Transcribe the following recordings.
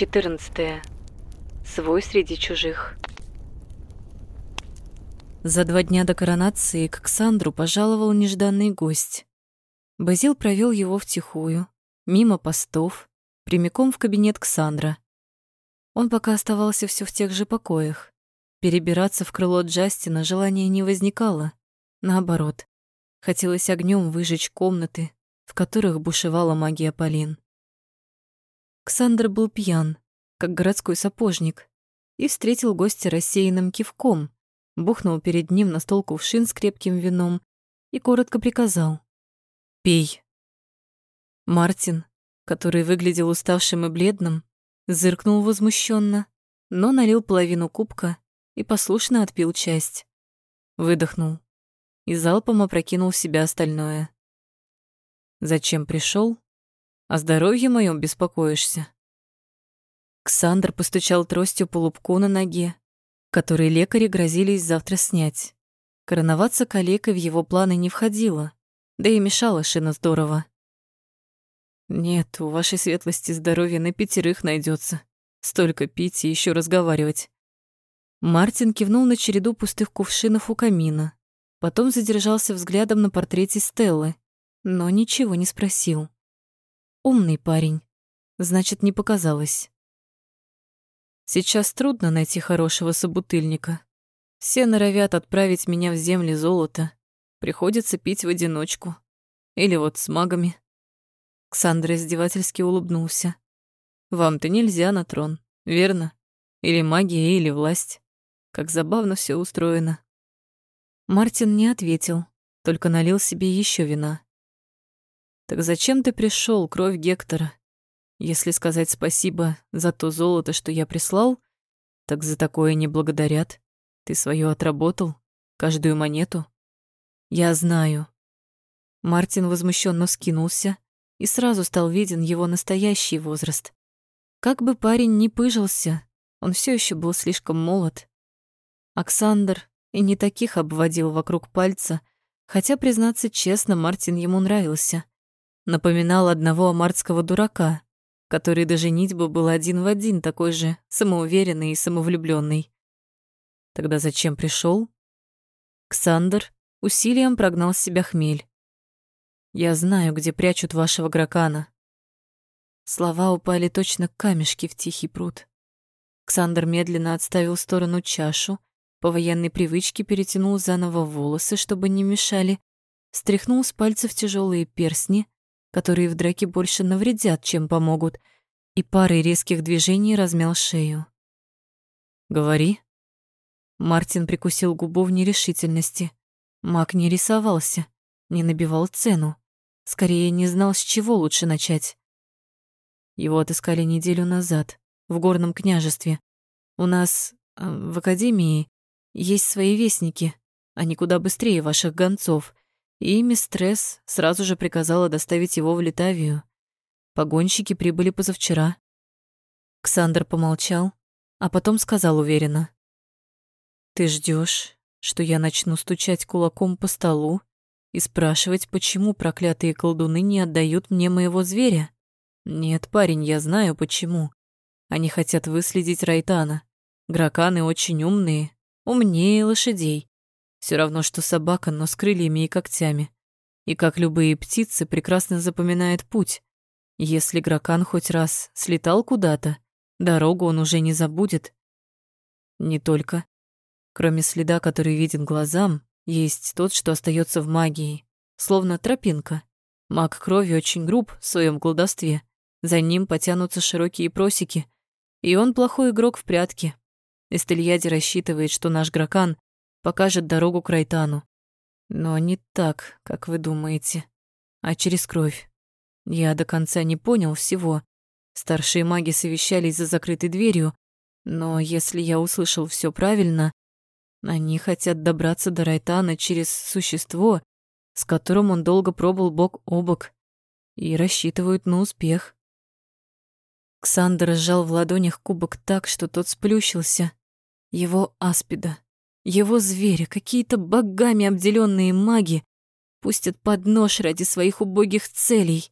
14. Свой среди чужих. За два дня до коронации к Ксандру пожаловал нежданный гость. Базил провел его втихую, мимо постов, прямиком в кабинет Ксандра. Он пока оставался все в тех же покоях. Перебираться в крыло Джастина желания не возникало. Наоборот, хотелось огнем выжечь комнаты, в которых бушевала магия Полин. Ксандр был пьян, как городской сапожник, и встретил гостя рассеянным кивком, бухнул перед ним на стол кувшин с крепким вином и коротко приказал «Пей». Мартин, который выглядел уставшим и бледным, зыркнул возмущенно, но налил половину кубка и послушно отпил часть. Выдохнул и залпом опрокинул в себя остальное. «Зачем пришел? О здоровье моем беспокоишься?» Ксандр постучал тростью по лубку на ноге, который лекари грозились завтра снять. Короноваться калекой в его планы не входило, да и мешала шина здорово. «Нет, у вашей светлости здоровье на пятерых найдется. Столько пить и еще разговаривать». Мартин кивнул на череду пустых кувшинов у камина, потом задержался взглядом на портрете Стеллы, но ничего не спросил. Умный парень, значит, не показалось. Сейчас трудно найти хорошего собутыльника. Все норовят отправить меня в земли золота. Приходится пить в одиночку. Или вот с магами. Ксандра издевательски улыбнулся. «Вам-то нельзя на трон, верно? Или магия, или власть. Как забавно все устроено». Мартин не ответил, только налил себе еще вина. «Так зачем ты пришел, кровь Гектора? Если сказать спасибо за то золото, что я прислал, так за такое не благодарят. Ты свое отработал, каждую монету. Я знаю». Мартин возмущенно скинулся, и сразу стал виден его настоящий возраст. Как бы парень ни пыжился, он все еще был слишком молод. Оксандр и не таких обводил вокруг пальца, хотя, признаться честно, Мартин ему нравился. Напоминал одного амартского дурака, который даже нитьбы был один в один такой же, самоуверенный и самовлюбленный. Тогда зачем пришел? Ксандр усилием прогнал с себя хмель. Я знаю, где прячут вашего гракана. Слова упали точно камешки в тихий пруд. Ксандр медленно отставил в сторону чашу, по военной привычке перетянул заново волосы, чтобы не мешали, стряхнул с пальцев тяжелые перстни, которые в драке больше навредят, чем помогут, и парой резких движений размял шею. «Говори». Мартин прикусил губу в нерешительности. Маг не рисовался, не набивал цену. Скорее, не знал, с чего лучше начать. Его отыскали неделю назад, в горном княжестве. У нас э, в академии есть свои вестники. Они куда быстрее ваших гонцов. И мистресс сразу же приказала доставить его в Литавию. Погонщики прибыли позавчера. Ксандр помолчал, а потом сказал уверенно. «Ты ждешь, что я начну стучать кулаком по столу и спрашивать, почему проклятые колдуны не отдают мне моего зверя. Нет, парень, я знаю почему. Они хотят выследить Райтана. Граканы очень умные, умнее лошадей. Все равно, что собака, но с крыльями и когтями. И как любые птицы, прекрасно запоминает путь. Если Гракан хоть раз слетал куда-то, дорогу он уже не забудет. Не только. Кроме следа, который виден глазам, есть тот, что остается в магии, словно тропинка. Маг крови очень груб в своем колдовстве. За ним потянутся широкие просеки, и он плохой игрок в прятки. Эстельяди рассчитывает, что наш Гракан покажет дорогу к Райтану. Но не так, как вы думаете, а через кровь. Я до конца не понял всего. Старшие маги совещались за закрытой дверью, но если я услышал все правильно, они хотят добраться до Райтана через существо, с которым он долго пробыл бок о бок, и рассчитывают на успех. Ксандр сжал в ладонях кубок так, что тот сплющился. Его аспида, его звери, какие-то богами обделенные маги пустят под нож ради своих убогих целей.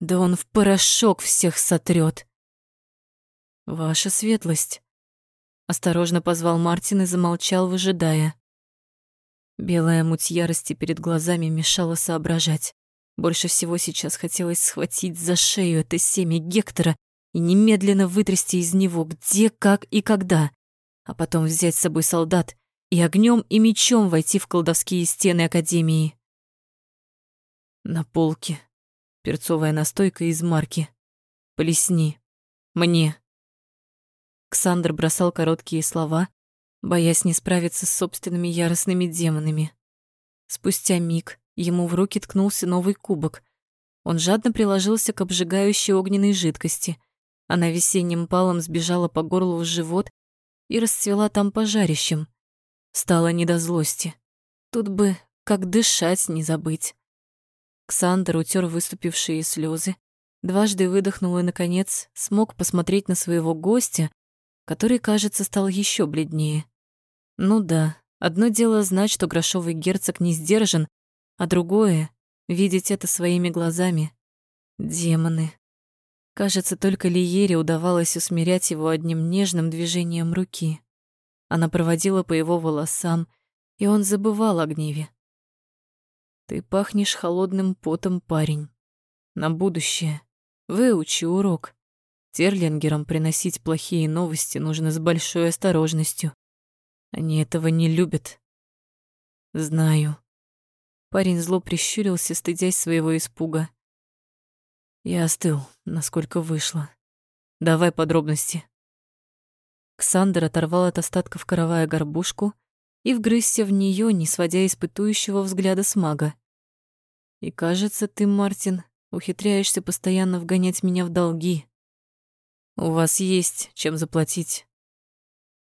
Да он в порошок всех сотрет. «Ваша светлость!» Осторожно позвал Мартин и замолчал, выжидая. Белая муть ярости перед глазами мешала соображать. Больше всего сейчас хотелось схватить за шею это семя Гектора и немедленно вытрясти из него где, как и когда, а потом взять с собой солдат и огнем и мечом войти в колдовские стены Академии. На полке перцовая настойка из марки. Плесни. Мне. Ксандр бросал короткие слова, боясь не справиться с собственными яростными демонами. Спустя миг ему в руки ткнулся новый кубок. Он жадно приложился к обжигающей огненной жидкости. Она весенним палом сбежала по горлу в живот и расцвела там пожарищем. Стало не до злости. Тут бы как дышать не забыть. Ксандр утер выступившие слезы, дважды выдохнул и, наконец, смог посмотреть на своего гостя, который, кажется, стал еще бледнее. Ну да, одно дело знать, что грошовый герцог не сдержан, а другое — видеть это своими глазами. Демоны. Кажется, только Лиере удавалось усмирять его одним нежным движением руки. Она проводила по его волосам, и он забывал о гневе. «Ты пахнешь холодным потом, парень. На будущее. Выучи урок. Терлингерам приносить плохие новости нужно с большой осторожностью. Они этого не любят. Знаю. Парень зло прищурился, стыдясь своего испуга. Я остыл, насколько вышло. Давай подробности. Ксандр оторвал от остатков каравая горбушку и вгрызся в нее, не сводя испытующего взгляда с мага. И кажется, ты, Мартин, ухитряешься постоянно вгонять меня в долги. У вас есть чем заплатить.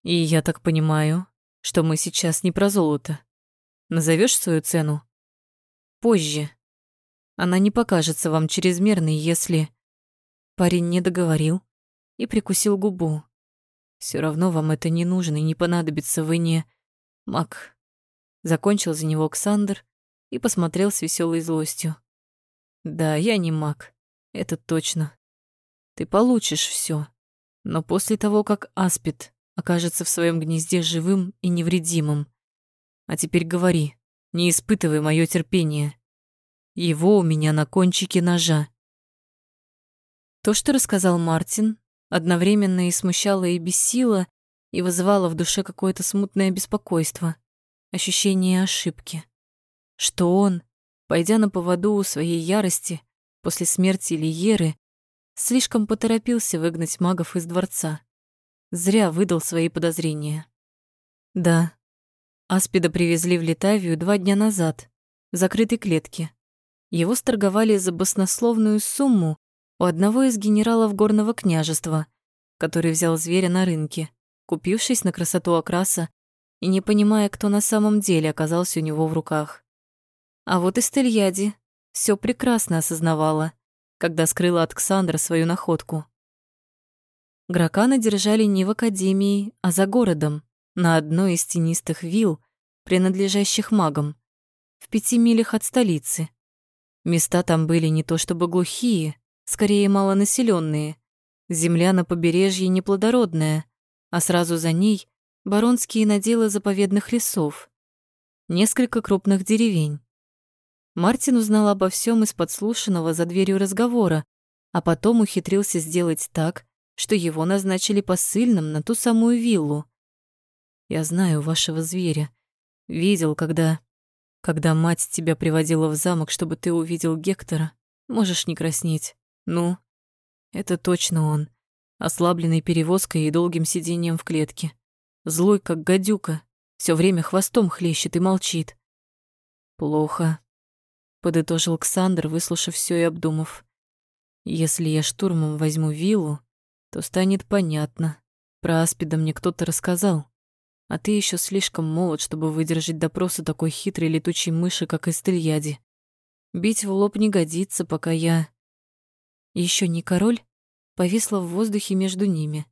И я так понимаю, что мы сейчас не про золото. Назовешь свою цену? Позже. Она не покажется вам чрезмерной, если... Парень не договорил и прикусил губу. Все равно вам это не нужно и не понадобится, вы не... Мак. Закончил за него Александр и посмотрел с веселой злостью. Да, я не маг, это точно. Ты получишь все, но после того, как Аспид окажется в своем гнезде живым и невредимым. А теперь говори, не испытывай мое терпение. Его у меня на кончике ножа. То, что рассказал Мартин, одновременно и смущало, и бесило, и вызывало в душе какое-то смутное беспокойство, ощущение ошибки. Что он, пойдя на поводу у своей ярости после смерти Лиеры, Слишком поторопился выгнать магов из дворца. Зря выдал свои подозрения. Да, Аспида привезли в Литавию два дня назад, в закрытой клетке. Его сторговали за баснословную сумму у одного из генералов горного княжества, который взял зверя на рынке, купившись на красоту окраса и не понимая, кто на самом деле оказался у него в руках. А вот и Стельяди все прекрасно осознавала когда скрыла от Ксандра свою находку. Гракана держали не в академии, а за городом, на одной из тенистых вилл, принадлежащих магам, в пяти милях от столицы. Места там были не то чтобы глухие, скорее малонаселенные. Земля на побережье неплодородная, а сразу за ней баронские наделы заповедных лесов. Несколько крупных деревень. Мартин узнал обо всем из подслушанного за дверью разговора, а потом ухитрился сделать так, что его назначили посыльным на ту самую виллу. Я знаю вашего зверя. Видел, когда... Когда мать тебя приводила в замок, чтобы ты увидел Гектора. Можешь не краснеть. Ну, это точно он. Ослабленный перевозкой и долгим сидением в клетке. Злой, как гадюка. все время хвостом хлещет и молчит. Плохо подытожил Александр, выслушав все и обдумав. Если я штурмом возьму виллу, то станет понятно. Про Аспида мне кто-то рассказал. А ты еще слишком молод, чтобы выдержать допросы такой хитрой летучей мыши, как Эстельяди. Бить в лоб не годится, пока я... Еще не король? Повисла в воздухе между ними.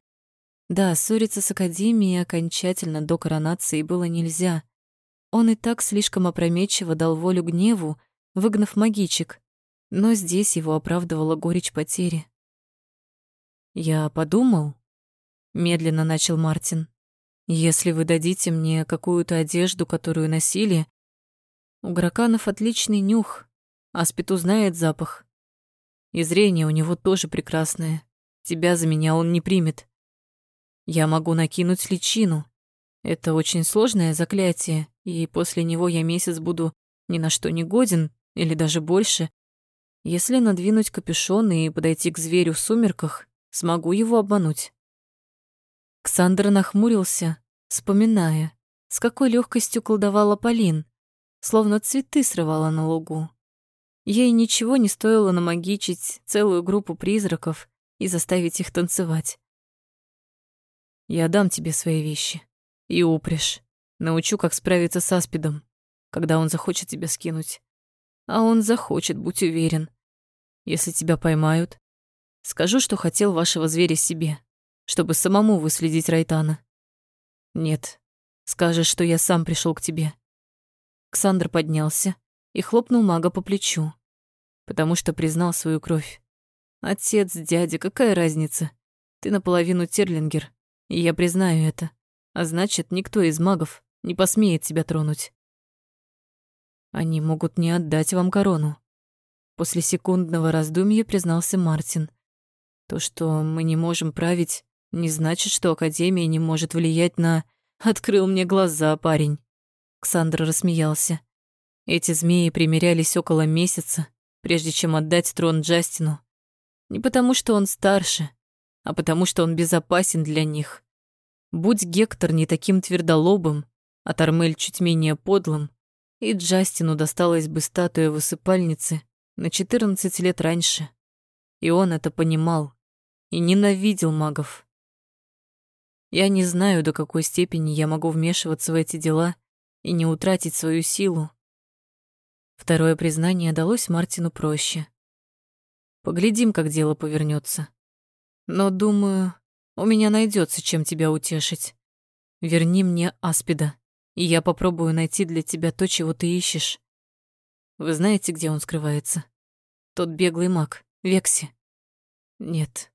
Да, ссориться с Академией окончательно до коронации было нельзя. Он и так слишком опрометчиво дал волю гневу, выгнав магичек, но здесь его оправдывала горечь потери. «Я подумал», медленно начал Мартин. Если вы дадите мне какую-то одежду, которую носили, у граканов отличный нюх, Аспид знает запах. И зрение у него тоже прекрасное. Тебя за меня он не примет. Я могу накинуть личину. Это очень сложное заклятие, и после него я месяц буду ни на что не годен, или даже больше. Если надвинуть капюшон и подойти к зверю в сумерках, смогу его обмануть. Ксандр нахмурился, вспоминая, с какой легкостью колдовала Полин, словно цветы срывала на лугу. Ей ничего не стоило намагичить целую группу призраков и заставить их танцевать. «Я дам тебе свои вещи и упряжь. Научу, как справиться с аспидом, когда он захочет тебя скинуть. А он захочет, будь уверен. Если тебя поймают, скажу, что хотел вашего зверя себе, чтобы самому выследить Райтана. Нет, скажешь, что я сам пришел к тебе. Ксандр поднялся и хлопнул мага по плечу, потому что признал свою кровь. Отец, дядя, какая разница? Ты наполовину терлингер, и я признаю это. А значит, никто из магов не посмеет тебя тронуть. Они могут не отдать вам корону. После секундного раздумья признался Мартин. То, что мы не можем править, не значит, что Академия не может влиять на... Открыл мне глаза, парень. Ксандр рассмеялся. Эти змеи примерялись около месяца, прежде чем отдать трон Джастину. Не потому, что он старше, а потому, что он безопасен для них. Будь Гектор не таким твердолобым, а Тормель чуть менее подлым, и Джастину досталась бы статуя высыпальницы на 14 лет раньше. И он это понимал и ненавидел магов. Я не знаю, до какой степени я могу вмешиваться в эти дела и не утратить свою силу. Второе признание далось Мартину проще. Поглядим, как дело повернется. Но, думаю, у меня найдется, чем тебя утешить. Верни мне Аспида, и я попробую найти для тебя то, чего ты ищешь. Вы знаете, где он скрывается? Тот беглый маг, Векси. Нет.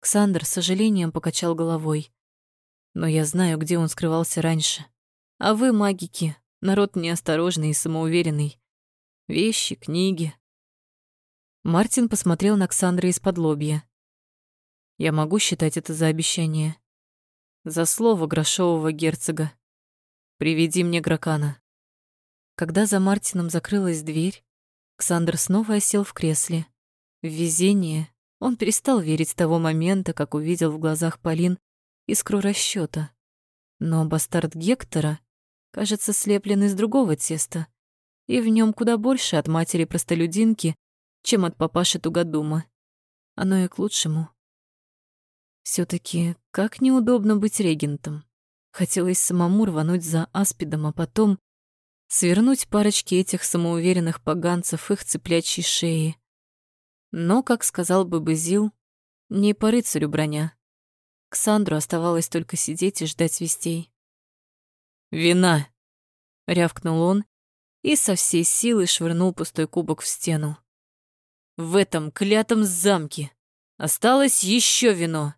Ксандр с сожалением покачал головой. Но я знаю, где он скрывался раньше. А вы, магики, народ неосторожный и самоуверенный. Вещи, книги. Мартин посмотрел на Ксандра из-под лобья. Я могу считать это за обещание. За слово грошового герцога. Приведи мне Гракана. Когда за Мартином закрылась дверь, Ксандр снова осел в кресле. В везение он перестал верить с того момента, как увидел в глазах Полин искру расчёта. Но бастард Гектора, кажется, слеплен из другого теста, и в нём куда больше от матери-простолюдинки, чем от папаши Тугодума. Оно и к лучшему. все таки как неудобно быть регентом. Хотелось самому рвануть за аспидом, а потом свернуть парочки этих самоуверенных поганцев их цыплячьей шеи. Но, как сказал бы Базил, не по рыцарю броня. Ксандру оставалось только сидеть и ждать вестей. «Вина!» — рявкнул он и со всей силы швырнул пустой кубок в стену. «В этом клятом замке осталось еще вино!»